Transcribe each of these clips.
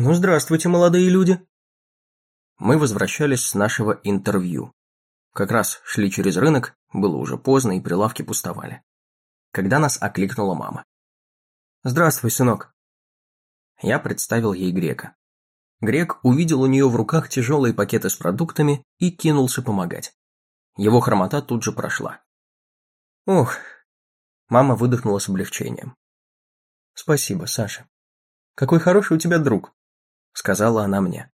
Ну, здравствуйте, молодые люди. Мы возвращались с нашего интервью. Как раз шли через рынок, было уже поздно и прилавки пустовали. Когда нас окликнула мама. «Здравствуй, сынок». Я представил ей Грека. Грек увидел у нее в руках тяжелые пакеты с продуктами и кинулся помогать. Его хромота тут же прошла. «Ох!» Мама выдохнула с облегчением. «Спасибо, Саша. Какой хороший у тебя друг», — сказала она мне.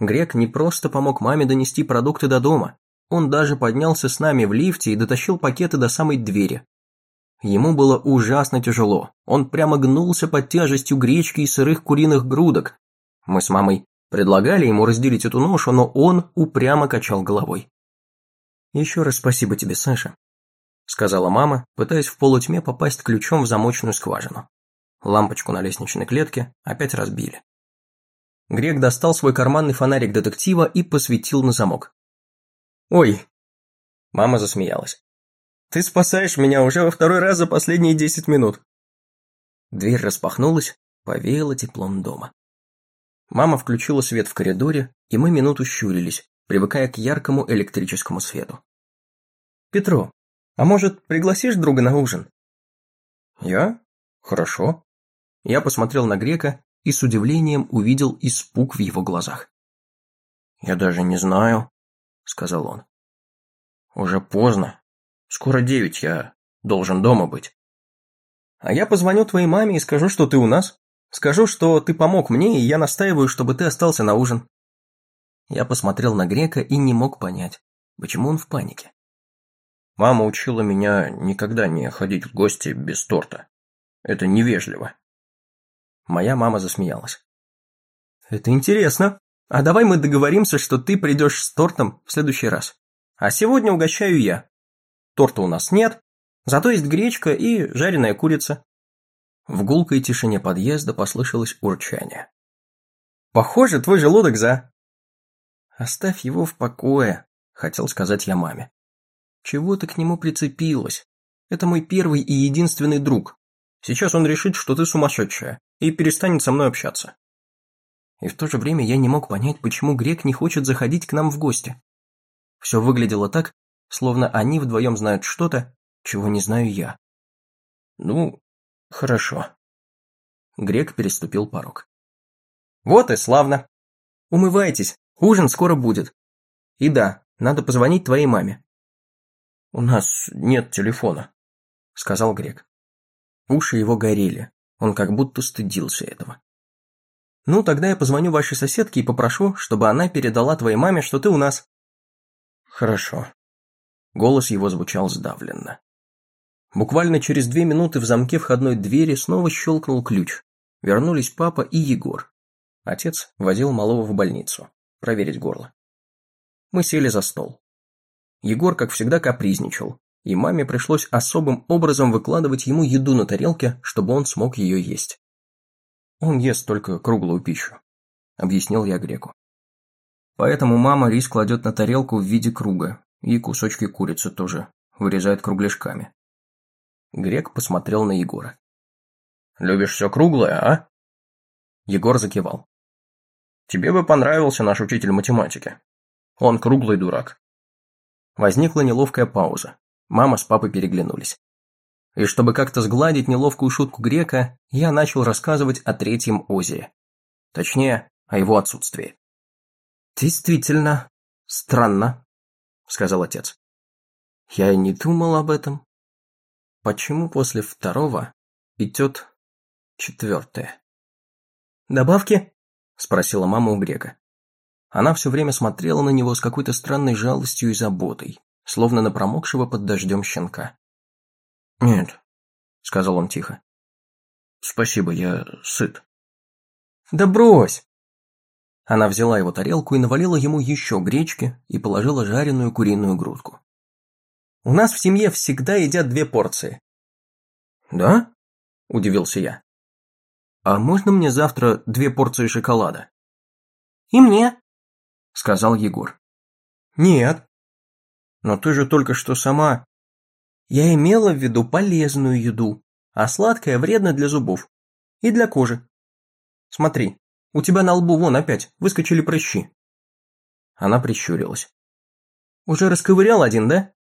Грек не просто помог маме донести продукты до дома, он даже поднялся с нами в лифте и дотащил пакеты до самой двери. Ему было ужасно тяжело, он прямо гнулся под тяжестью гречки и сырых куриных грудок. Мы с мамой предлагали ему разделить эту ношу, но он упрямо качал головой. «Еще раз спасибо тебе, Саша», — сказала мама, пытаясь в полутьме попасть ключом в замочную скважину. Лампочку на лестничной клетке опять разбили. Грек достал свой карманный фонарик детектива и посветил на замок. «Ой!» Мама засмеялась. «Ты спасаешь меня уже во второй раз за последние десять минут!» Дверь распахнулась, повеяло теплом дома. Мама включила свет в коридоре, и мы минуту щурились, привыкая к яркому электрическому свету. «Петро, а может, пригласишь друга на ужин?» «Я? Хорошо». Я посмотрел на Грека и с удивлением увидел испуг в его глазах. «Я даже не знаю», — сказал он. «Уже поздно. Скоро девять, я должен дома быть». «А я позвоню твоей маме и скажу, что ты у нас. Скажу, что ты помог мне, и я настаиваю, чтобы ты остался на ужин». Я посмотрел на Грека и не мог понять, почему он в панике. Мама учила меня никогда не ходить в гости без торта. Это невежливо. Моя мама засмеялась. «Это интересно. А давай мы договоримся, что ты придешь с тортом в следующий раз. А сегодня угощаю я. Торта у нас нет, зато есть гречка и жареная курица». В гулкой тишине подъезда послышалось урчание. «Похоже, твой желудок за...» «Оставь его в покое», — хотел сказать я маме. «Чего ты к нему прицепилась? Это мой первый и единственный друг. Сейчас он решит, что ты сумасшедшая, и перестанет со мной общаться. И в то же время я не мог понять, почему Грек не хочет заходить к нам в гости. Все выглядело так, словно они вдвоем знают что-то, чего не знаю я. Ну, хорошо. Грек переступил порог. Вот и славно. Умывайтесь, ужин скоро будет. И да, надо позвонить твоей маме. У нас нет телефона, сказал Грек. Уши его горели, он как будто стыдился этого. «Ну, тогда я позвоню вашей соседке и попрошу, чтобы она передала твоей маме, что ты у нас». «Хорошо». Голос его звучал сдавленно. Буквально через две минуты в замке входной двери снова щелкнул ключ. Вернулись папа и Егор. Отец возил малого в больницу. Проверить горло. Мы сели за стол. Егор, как всегда, капризничал, и маме пришлось особым образом выкладывать ему еду на тарелке, чтобы он смог ее есть. «Он ест только круглую пищу», — объяснил я греку. Поэтому мама рис кладет на тарелку в виде круга, и кусочки курицы тоже вырезает кругляшками. Грек посмотрел на Егора. «Любишь все круглое, а?» Егор закивал. «Тебе бы понравился наш учитель математики. Он круглый дурак». Возникла неловкая пауза. Мама с папой переглянулись. И чтобы как-то сгладить неловкую шутку грека, я начал рассказывать о третьем озере. Точнее, о его отсутствии. «Действительно, странно», — сказал отец. «Я и не думал об этом. Почему после второго идет четвертое?» «Добавки?» — спросила мама у грека. Она все время смотрела на него с какой-то странной жалостью и заботой, словно на промокшего под дождем щенка. «Нет», — сказал он тихо. «Спасибо, я сыт». «Да брось!» Она взяла его тарелку и навалила ему еще гречки и положила жареную куриную грудку. «У нас в семье всегда едят две порции». «Да?» – удивился я. «А можно мне завтра две порции шоколада?» «И мне», – сказал Егор. «Нет», но ты же только что сама... Я имела в виду полезную еду, а сладкое вредно для зубов. И для кожи. Смотри, У тебя на лбу вон опять выскочили прыщи. Она прищурилась. Уже расковырял один, да?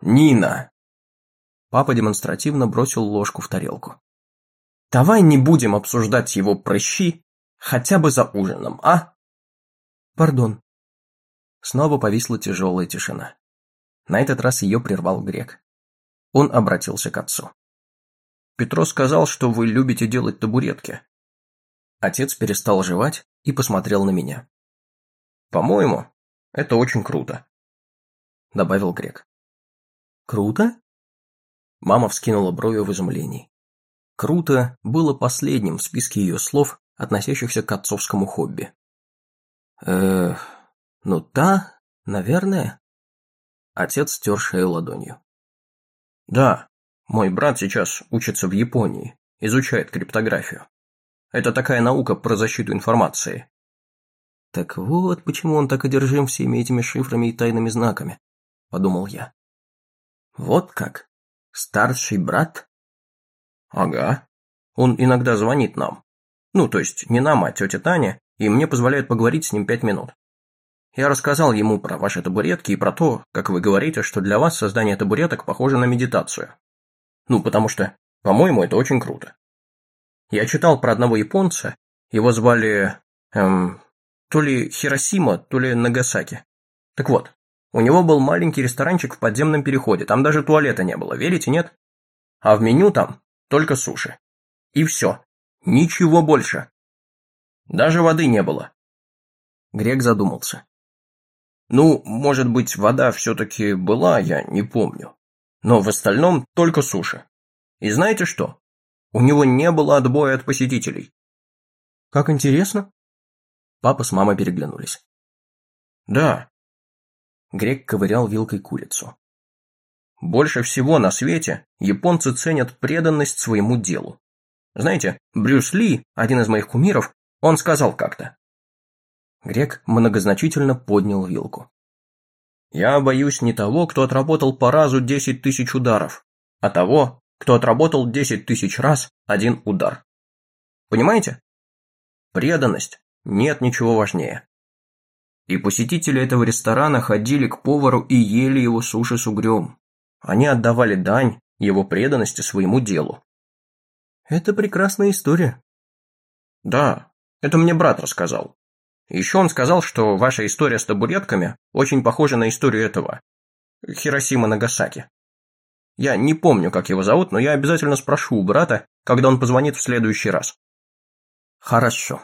Нина! Папа демонстративно бросил ложку в тарелку. Давай не будем обсуждать его прыщи хотя бы за ужином, а? Пардон. Снова повисла тяжелая тишина. На этот раз ее прервал грек. Он обратился к отцу. «Петро сказал, что вы любите делать табуретки». Отец перестал жевать и посмотрел на меня. «По-моему, это очень круто», — добавил грек. «Круто?» Мама вскинула брови в изумлении. «Круто» было последним в списке ее слов, относящихся к отцовскому хобби. «Эх, ну да, наверное». Отец стер шею ладонью. «Да, мой брат сейчас учится в Японии, изучает криптографию. Это такая наука про защиту информации». «Так вот, почему он так одержим всеми этими шифрами и тайными знаками», – подумал я. «Вот как? Старший брат?» «Ага. Он иногда звонит нам. Ну, то есть не нам, а тете Тане, и мне позволяют поговорить с ним пять минут. Я рассказал ему про ваши табуретки и про то, как вы говорите, что для вас создание табуреток похоже на медитацию. Ну, потому что, по-моему, это очень круто. Я читал про одного японца, его звали, эм, то ли Хиросима, то ли Нагасаки. Так вот, у него был маленький ресторанчик в подземном переходе, там даже туалета не было, верите, нет? А в меню там только суши. И все. Ничего больше. Даже воды не было. Грек задумался. Ну, может быть, вода все-таки была, я не помню. Но в остальном только суши. И знаете что? У него не было отбоя от посетителей. Как интересно. Папа с мамой переглянулись. Да. Грек ковырял вилкой курицу. Больше всего на свете японцы ценят преданность своему делу. Знаете, Брюс Ли, один из моих кумиров, он сказал как-то. Грек многозначительно поднял вилку. «Я боюсь не того, кто отработал по разу десять тысяч ударов, а того, кто отработал десять тысяч раз один удар. Понимаете? Преданность. Нет ничего важнее. И посетители этого ресторана ходили к повару и ели его суши с угрем. Они отдавали дань его преданности своему делу. Это прекрасная история. Да, это мне брат рассказал. Еще он сказал, что ваша история с табуретками очень похожа на историю этого. Хиросима Нагасаки. Я не помню, как его зовут, но я обязательно спрошу у брата, когда он позвонит в следующий раз. Хорошо.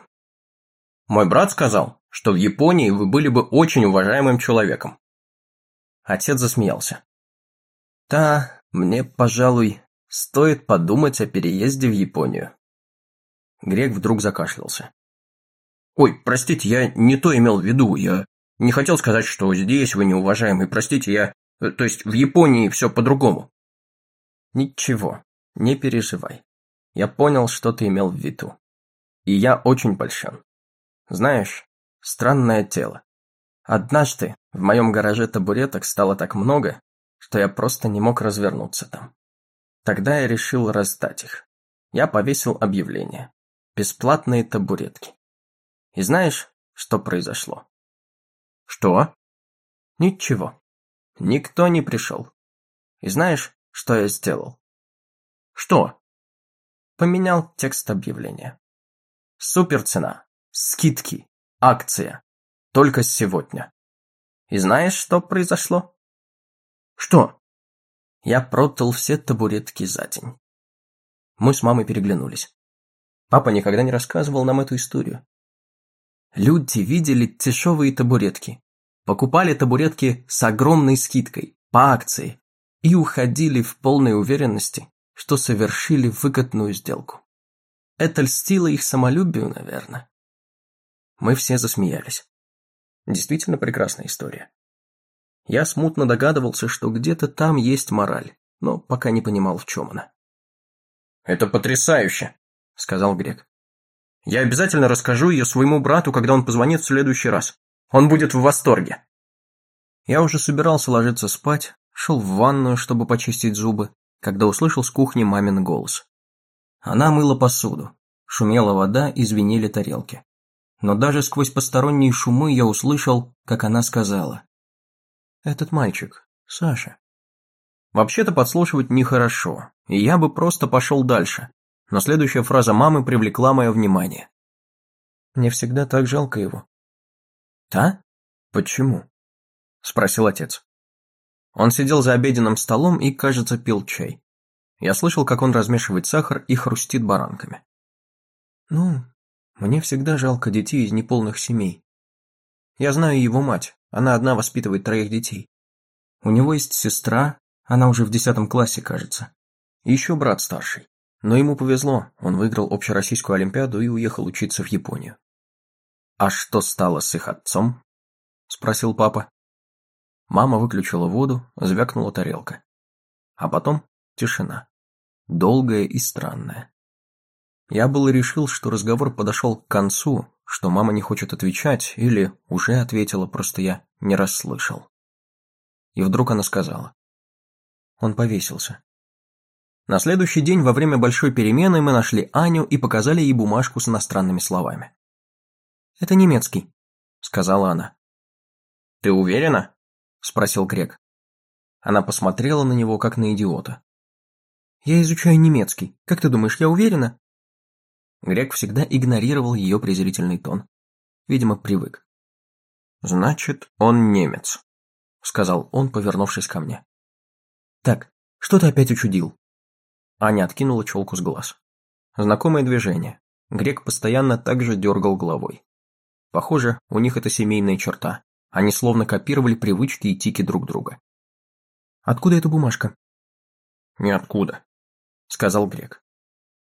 Мой брат сказал, что в Японии вы были бы очень уважаемым человеком. Отец засмеялся. Да, мне, пожалуй, стоит подумать о переезде в Японию. Грек вдруг закашлялся. Ой, простите, я не то имел в виду, я не хотел сказать, что здесь вы неуважаемый, простите, я... Э, то есть в Японии все по-другому. Ничего, не переживай. Я понял, что ты имел в виду. И я очень польщен. Знаешь, странное тело. Однажды в моем гараже табуреток стало так много, что я просто не мог развернуться там. Тогда я решил раздать их. Я повесил объявление. Бесплатные табуретки. И знаешь, что произошло? Что? Ничего. Никто не пришел. И знаешь, что я сделал? Что? Поменял текст объявления. Супер цена, скидки, акция. Только сегодня. И знаешь, что произошло? Что? Я продал все табуретки за день. Мы с мамой переглянулись. Папа никогда не рассказывал нам эту историю. Люди видели дешевые табуретки, покупали табуретки с огромной скидкой, по акции, и уходили в полной уверенности, что совершили выгодную сделку. Это льстило их самолюбию, наверное. Мы все засмеялись. Действительно прекрасная история. Я смутно догадывался, что где-то там есть мораль, но пока не понимал, в чем она. «Это потрясающе», — сказал Грек. Я обязательно расскажу ее своему брату, когда он позвонит в следующий раз. Он будет в восторге. Я уже собирался ложиться спать, шел в ванную, чтобы почистить зубы, когда услышал с кухни мамин голос. Она мыла посуду, шумела вода и звенели тарелки. Но даже сквозь посторонние шумы я услышал, как она сказала. «Этот мальчик, Саша». Вообще-то подслушивать нехорошо, и я бы просто пошел дальше, но следующая фраза мамы привлекла мое внимание. «Мне всегда так жалко его». «Да? Почему?» – спросил отец. Он сидел за обеденным столом и, кажется, пил чай. Я слышал, как он размешивает сахар и хрустит баранками. «Ну, мне всегда жалко детей из неполных семей. Я знаю его мать, она одна воспитывает троих детей. У него есть сестра, она уже в десятом классе, кажется. И еще брат старший. Но ему повезло, он выиграл общероссийскую олимпиаду и уехал учиться в Японию. «А что стало с их отцом?» – спросил папа. Мама выключила воду, звякнула тарелка. А потом тишина. Долгая и странная. Я было решил, что разговор подошел к концу, что мама не хочет отвечать, или уже ответила, просто я не расслышал. И вдруг она сказала. Он повесился. На следующий день во время большой перемены мы нашли Аню и показали ей бумажку с иностранными словами. «Это немецкий», — сказала она. «Ты уверена?» – спросил Грек. Она посмотрела на него, как на идиота. «Я изучаю немецкий. Как ты думаешь, я уверена?» Грек всегда игнорировал ее презрительный тон. Видимо, привык. «Значит, он немец», — сказал он, повернувшись ко мне. «Так, что ты опять учудил?» Аня откинула челку с глаз. Знакомое движение. Грек постоянно так же дергал головой. Похоже, у них это семейная черта. Они словно копировали привычки и тики друг друга. «Откуда эта бумажка?» «Ниоткуда», — сказал Грек.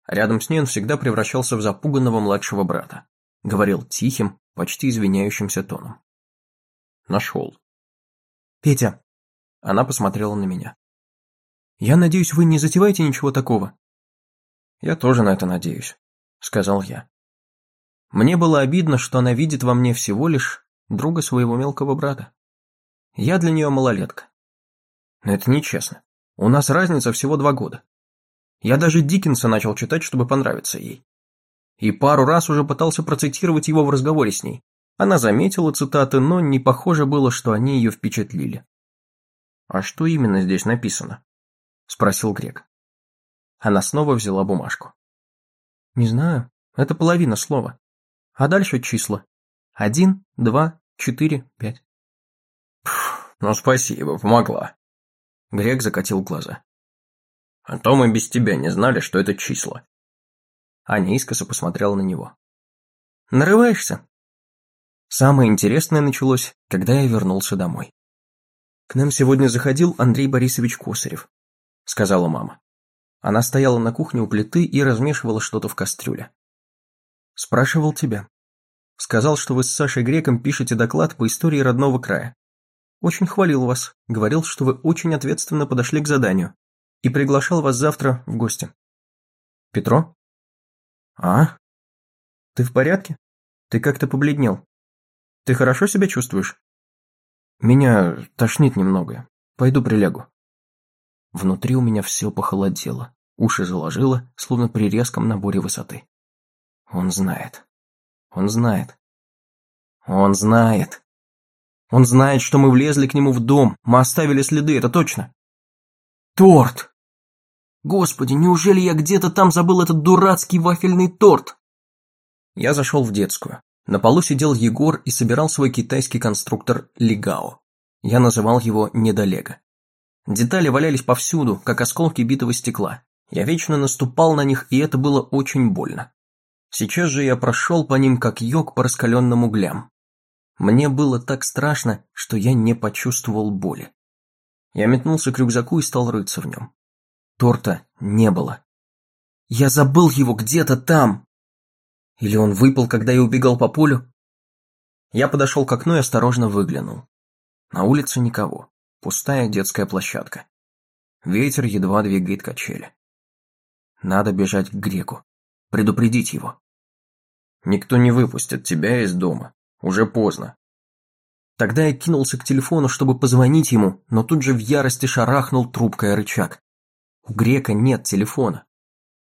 Рядом с ней он всегда превращался в запуганного младшего брата. Говорил тихим, почти извиняющимся тоном. «Нашел». «Петя!» Она посмотрела на меня. «Я надеюсь, вы не затеваете ничего такого?» «Я тоже на это надеюсь», — сказал я. Мне было обидно, что она видит во мне всего лишь друга своего мелкого брата. Я для нее малолетка. Но это нечестно. У нас разница всего два года. Я даже Диккенса начал читать, чтобы понравиться ей. И пару раз уже пытался процитировать его в разговоре с ней. Она заметила цитаты, но не похоже было, что они ее впечатлили. «А что именно здесь написано?» – спросил Грек. Она снова взяла бумажку. «Не знаю, это половина слова. А дальше числа. Один, два, четыре, пять. ну спасибо, помогла. Грек закатил глаза. А то мы без тебя не знали, что это числа. Аня искоса посмотрела на него. Нарываешься? Самое интересное началось, когда я вернулся домой. К нам сегодня заходил Андрей Борисович Косарев, сказала мама. Она стояла на кухне у плиты и размешивала что-то в кастрюле. Спрашивал тебя. Сказал, что вы с Сашей Греком пишете доклад по истории родного края. Очень хвалил вас, говорил, что вы очень ответственно подошли к заданию и приглашал вас завтра в гости. Петро? А? Ты в порядке? Ты как-то побледнел. Ты хорошо себя чувствуешь? Меня тошнит немного. Пойду прилягу. Внутри у меня все похолодело, уши заложило, словно при резком наборе высоты. Он знает. Он знает. Он знает. Он знает, что мы влезли к нему в дом, мы оставили следы, это точно. Торт! Господи, неужели я где-то там забыл этот дурацкий вафельный торт? Я зашел в детскую. На полу сидел Егор и собирал свой китайский конструктор Легао. Я называл его Недолего. Детали валялись повсюду, как осколки битого стекла. Я вечно наступал на них, и это было очень больно. Сейчас же я прошел по ним, как йог по раскаленным углям. Мне было так страшно, что я не почувствовал боли. Я метнулся к рюкзаку и стал рыться в нем. Торта не было. Я забыл его где-то там. Или он выпал, когда я убегал по полю? Я подошел к окну и осторожно выглянул. На улице никого. Пустая детская площадка. Ветер едва двигает качели. Надо бежать к греку предупредить его. Никто не выпустит тебя из дома. Уже поздно. Тогда я кинулся к телефону, чтобы позвонить ему, но тут же в ярости шарахнул трубкой рычаг. У Грека нет телефона.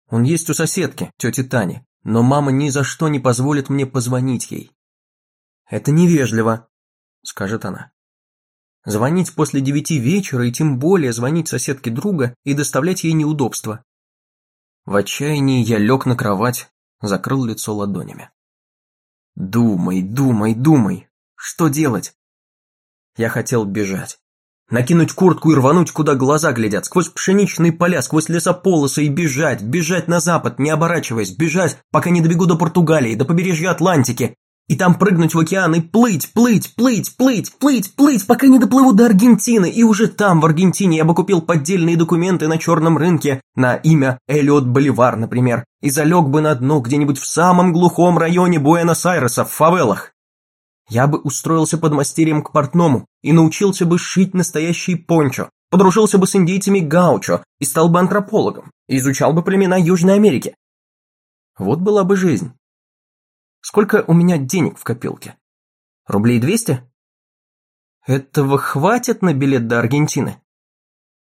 Он есть у соседки, тети Тани, но мама ни за что не позволит мне позвонить ей. «Это невежливо», — скажет она. Звонить после девяти вечера и тем более звонить соседке друга и доставлять ей неудобства. В отчаянии я лег на кровать, закрыл лицо ладонями. Думай, думай, думай, что делать? Я хотел бежать. Накинуть куртку и рвануть, куда глаза глядят, сквозь пшеничные поля, сквозь лесополосы и бежать, бежать на запад, не оборачиваясь, бежать, пока не добегу до Португалии, до побережья Атлантики, и там прыгнуть в океан и плыть, плыть, плыть, плыть, плыть, плыть, пока не доплыву до Аргентины. И уже там, в Аргентине, я бы купил поддельные документы на черном рынке на имя Эллиот Боливар, например, и залег бы на дно где-нибудь в самом глухом районе Буэнос-Айреса, в фавелах. Я бы устроился под мастерием к портному и научился бы шить настоящий пончо, подружился бы с индейцами гаучо и стал бы антропологом, и изучал бы племена Южной Америки. Вот была бы жизнь. Сколько у меня денег в копилке? Рублей двести? Этого хватит на билет до Аргентины?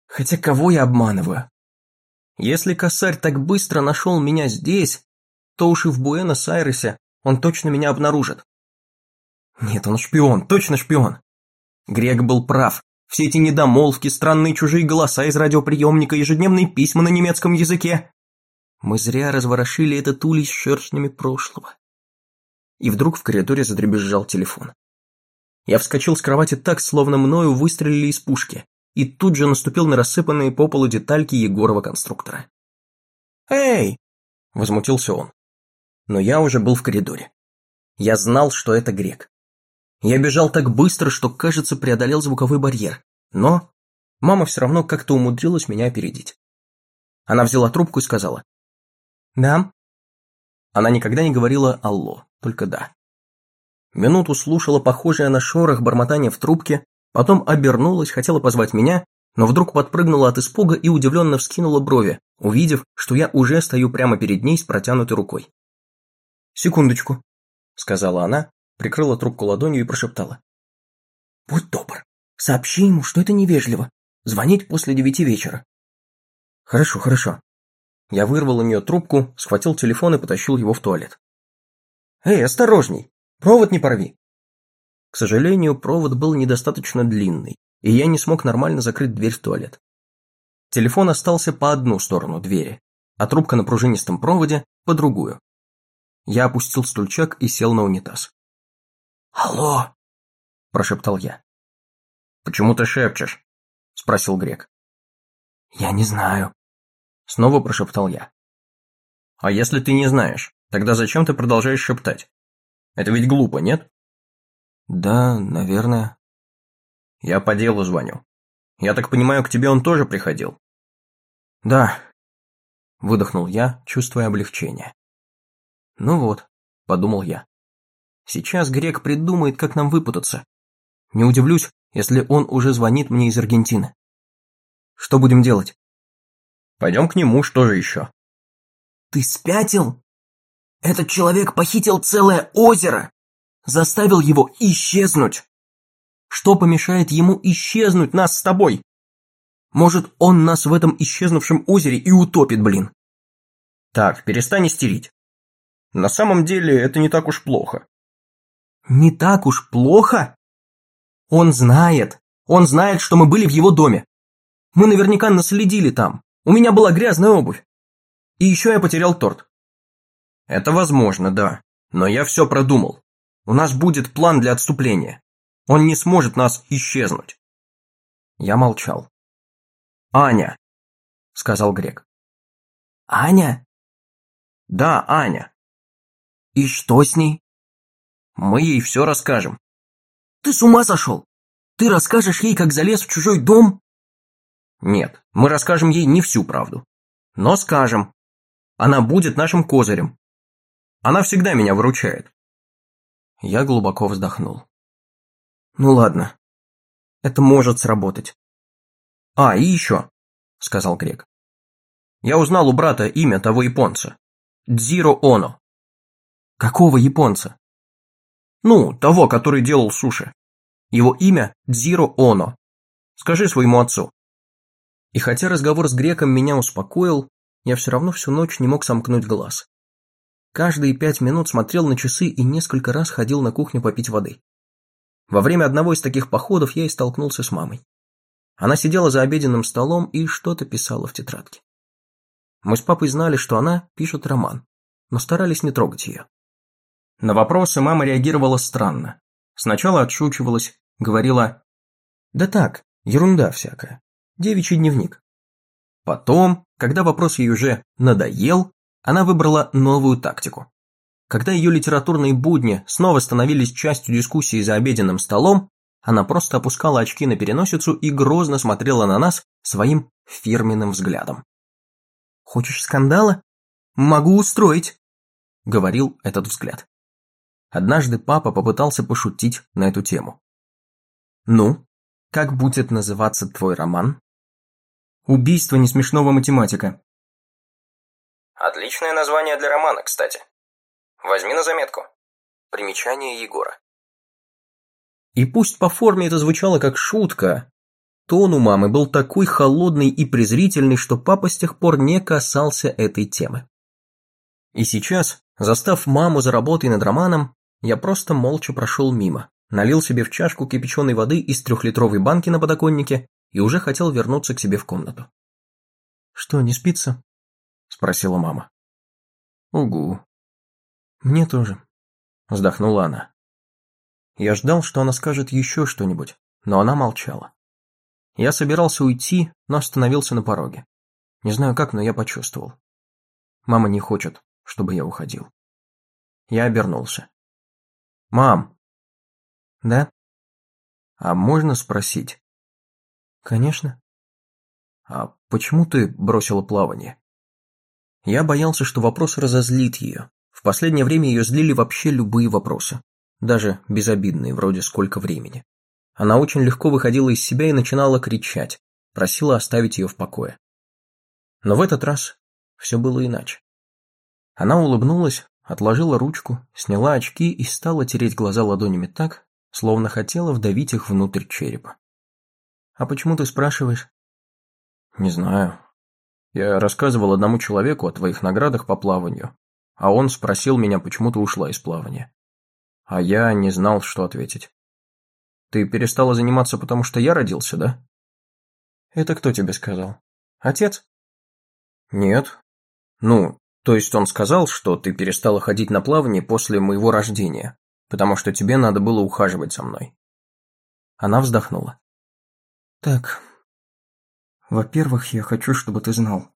Хотя кого я обманываю? Если косарь так быстро нашел меня здесь, то уж и в Буэнос-Айресе он точно меня обнаружит. Нет, он шпион, точно шпион. Грег был прав. Все эти недомолвки, странные чужие голоса из радиоприемника, ежедневные письма на немецком языке. Мы зря разворошили этот улей с шершнями прошлого и вдруг в коридоре задребезжал телефон. Я вскочил с кровати так, словно мною выстрелили из пушки, и тут же наступил на рассыпанные по полу детальки Егорова конструктора. «Эй!» – возмутился он. Но я уже был в коридоре. Я знал, что это грек. Я бежал так быстро, что, кажется, преодолел звуковой барьер. Но мама все равно как-то умудрилась меня опередить. Она взяла трубку и сказала. «Да?» Она никогда не говорила «алло», только «да». Минуту слушала похожее на шорох бормотание в трубке, потом обернулась, хотела позвать меня, но вдруг подпрыгнула от испуга и удивленно вскинула брови, увидев, что я уже стою прямо перед ней с протянутой рукой. «Секундочку», — сказала она, прикрыла трубку ладонью и прошептала. «Будь добр, сообщи ему, что это невежливо, звонить после девяти вечера». «Хорошо, хорошо», я вырвал у нее трубку, схватил телефон и потащил его в туалет. «Эй, осторожней! Провод не порви!» К сожалению, провод был недостаточно длинный, и я не смог нормально закрыть дверь в туалет. Телефон остался по одну сторону двери, а трубка на пружинистом проводе по другую. Я опустил стульчак и сел на унитаз. «Алло!» – прошептал я. «Почему ты шепчешь?» – спросил Грек. «Я не знаю», Снова прошептал я. А если ты не знаешь, тогда зачем ты продолжаешь шептать? Это ведь глупо, нет? Да, наверное. Я по делу звоню. Я так понимаю, к тебе он тоже приходил? Да. Выдохнул я, чувствуя облегчение. Ну вот, подумал я. Сейчас Грек придумает, как нам выпутаться. Не удивлюсь, если он уже звонит мне из Аргентины. Что будем делать? Пойдем к нему, что же еще? Ты спятил? Этот человек похитил целое озеро, заставил его исчезнуть. Что помешает ему исчезнуть нас с тобой? Может, он нас в этом исчезнувшем озере и утопит, блин. Так, перестань истерить. На самом деле, это не так уж плохо. Не так уж плохо? Он знает. Он знает, что мы были в его доме. Мы наверняка наследили там. У меня была грязная обувь. И еще я потерял торт. Это возможно, да. Но я все продумал. У нас будет план для отступления. Он не сможет нас исчезнуть. Я молчал. «Аня», — сказал Грек. «Аня?» «Да, Аня». «И что с ней?» «Мы ей все расскажем». «Ты с ума сошел? Ты расскажешь ей, как залез в чужой дом?» Нет, мы расскажем ей не всю правду. Но скажем. Она будет нашим козырем. Она всегда меня выручает. Я глубоко вздохнул. Ну ладно. Это может сработать. А, и еще, сказал Грек. Я узнал у брата имя того японца. Дзиро Оно. Какого японца? Ну, того, который делал суши. Его имя Дзиро Оно. Скажи своему отцу. И хотя разговор с греком меня успокоил, я все равно всю ночь не мог сомкнуть глаз. Каждые пять минут смотрел на часы и несколько раз ходил на кухню попить воды. Во время одного из таких походов я и столкнулся с мамой. Она сидела за обеденным столом и что-то писала в тетрадке. Мы с папой знали, что она пишет роман, но старались не трогать ее. На вопросы мама реагировала странно. Сначала отшучивалась, говорила «Да так, ерунда всякая, девичий дневник». Потом, когда вопрос ей уже надоел, она выбрала новую тактику. Когда ее литературные будни снова становились частью дискуссии за обеденным столом, она просто опускала очки на переносицу и грозно смотрела на нас своим фирменным взглядом. «Хочешь скандала? Могу устроить», — говорил этот взгляд. Однажды папа попытался пошутить на эту тему. «Ну, как будет называться твой роман?» «Убийство несмешного математика». Отличное название для романа, кстати. Возьми на заметку. Примечание Егора. И пусть по форме это звучало как шутка, тон у мамы был такой холодный и презрительный, что папа с тех пор не касался этой темы. И сейчас, застав маму за работой над романом, я просто молча прошел мимо, налил себе в чашку кипяченой воды из трехлитровой банки на подоконнике и уже хотел вернуться к себе в комнату. «Что, не спится?» – спросила мама. «Угу», «Мне тоже», – вздохнула она. Я ждал, что она скажет еще что-нибудь, но она молчала. Я собирался уйти, но остановился на пороге. Не знаю как, но я почувствовал. Мама не хочет, чтобы я уходил. Я обернулся. «Мам!» «Да?» «А можно спросить?» «Конечно». «А почему ты бросила плавание?» Я боялся, что вопрос разозлит ее, в последнее время ее злили вообще любые вопросы, даже безобидные, вроде «сколько времени?». Она очень легко выходила из себя и начинала кричать, просила оставить ее в покое. Но в этот раз все было иначе. Она улыбнулась, отложила ручку, сняла очки и стала тереть глаза ладонями так, словно хотела вдавить их внутрь черепа. «А почему ты спрашиваешь?» «Не знаю. Я рассказывал одному человеку о твоих наградах по плаванию, а он спросил меня, почему ты ушла из плавания. А я не знал, что ответить. Ты перестала заниматься, потому что я родился, да? Это кто тебе сказал? Отец? Нет. Ну, то есть он сказал, что ты перестала ходить на плавание после моего рождения, потому что тебе надо было ухаживать за мной. Она вздохнула. Так, во-первых, я хочу, чтобы ты знал.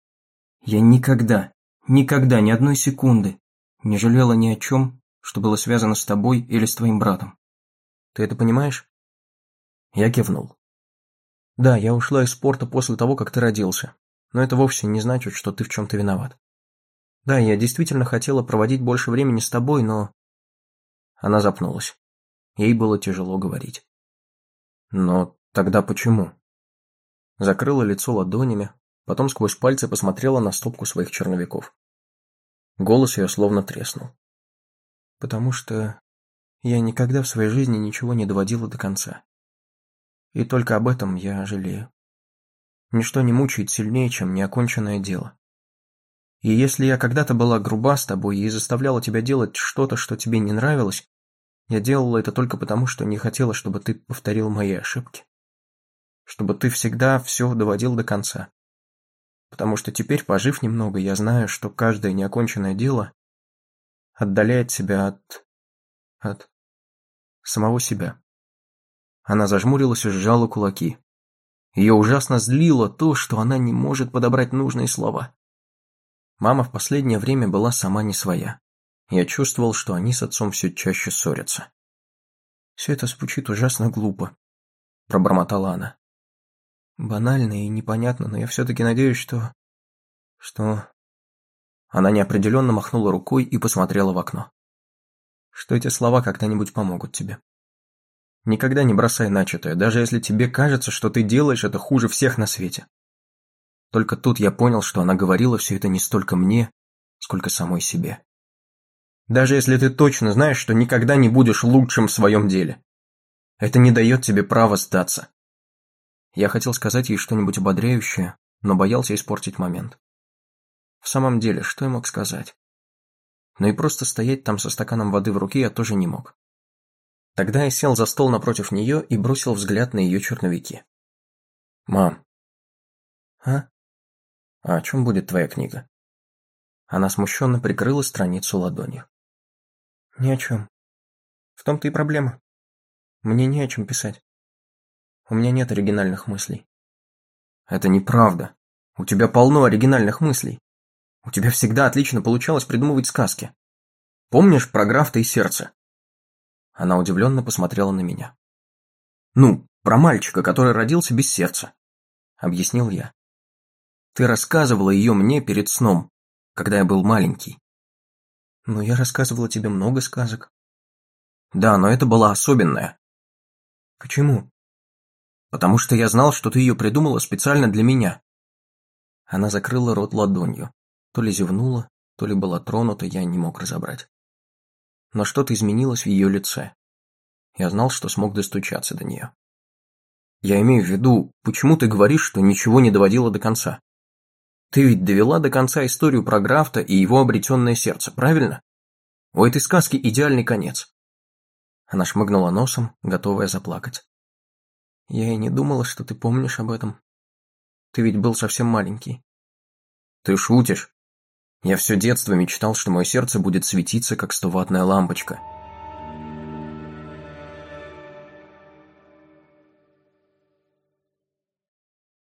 Я никогда, Никогда, ни одной секунды не жалела ни о чем, что было связано с тобой или с твоим братом. Ты это понимаешь? Я кивнул. Да, я ушла из спорта после того, как ты родился, но это вовсе не значит, что ты в чем-то виноват. Да, я действительно хотела проводить больше времени с тобой, но... Она запнулась. Ей было тяжело говорить. Но тогда почему? Закрыла лицо ладонями, потом сквозь пальцы посмотрела на стопку своих черновиков. Голос ее словно треснул. Потому что я никогда в своей жизни ничего не доводила до конца. И только об этом я жалею. Ничто не мучает сильнее, чем неоконченное дело. И если я когда-то была груба с тобой и заставляла тебя делать что-то, что тебе не нравилось, я делала это только потому, что не хотела, чтобы ты повторил мои ошибки. Чтобы ты всегда все доводил до конца потому что теперь, пожив немного, я знаю, что каждое неоконченное дело отдаляет себя от... от... самого себя. Она зажмурилась и сжала кулаки. Ее ужасно злило то, что она не может подобрать нужные слова. Мама в последнее время была сама не своя. Я чувствовал, что они с отцом все чаще ссорятся. «Все это звучит ужасно глупо», – пробормотала она. Банально и непонятно, но я все-таки надеюсь, что... Что... Она неопределенно махнула рукой и посмотрела в окно. Что эти слова когда-нибудь помогут тебе. Никогда не бросай начатое, даже если тебе кажется, что ты делаешь это хуже всех на свете. Только тут я понял, что она говорила все это не столько мне, сколько самой себе. Даже если ты точно знаешь, что никогда не будешь лучшим в своем деле. Это не дает тебе права сдаться. Я хотел сказать ей что-нибудь ободряющее, но боялся испортить момент. В самом деле, что я мог сказать? но и просто стоять там со стаканом воды в руке я тоже не мог. Тогда я сел за стол напротив нее и бросил взгляд на ее черновики. «Мам». «А?» «А о чем будет твоя книга?» Она смущенно прикрыла страницу ладонью. «Ни о чем. В том-то и проблема. Мне не о чем писать. У меня нет оригинальных мыслей». «Это неправда. У тебя полно оригинальных мыслей. У тебя всегда отлично получалось придумывать сказки. Помнишь про Графта и сердце?» Она удивленно посмотрела на меня. «Ну, про мальчика, который родился без сердца», — объяснил я. «Ты рассказывала ее мне перед сном, когда я был маленький». «Ну, я рассказывала тебе много сказок». «Да, но это была особенная». «Почему?» «Потому что я знал, что ты ее придумала специально для меня». Она закрыла рот ладонью. То ли зевнула, то ли была тронута, я не мог разобрать. Но что-то изменилось в ее лице. Я знал, что смог достучаться до нее. Я имею в виду, почему ты говоришь, что ничего не доводила до конца? Ты ведь довела до конца историю про Графта и его обретенное сердце, правильно? У этой сказки идеальный конец. Она шмыгнула носом, готовая заплакать. Я и не думала, что ты помнишь об этом. Ты ведь был совсем маленький. Ты шутишь? Я все детство мечтал, что мое сердце будет светиться, как стоватная лампочка –